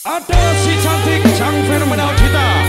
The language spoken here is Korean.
Ada si cantik sang fenomenal kita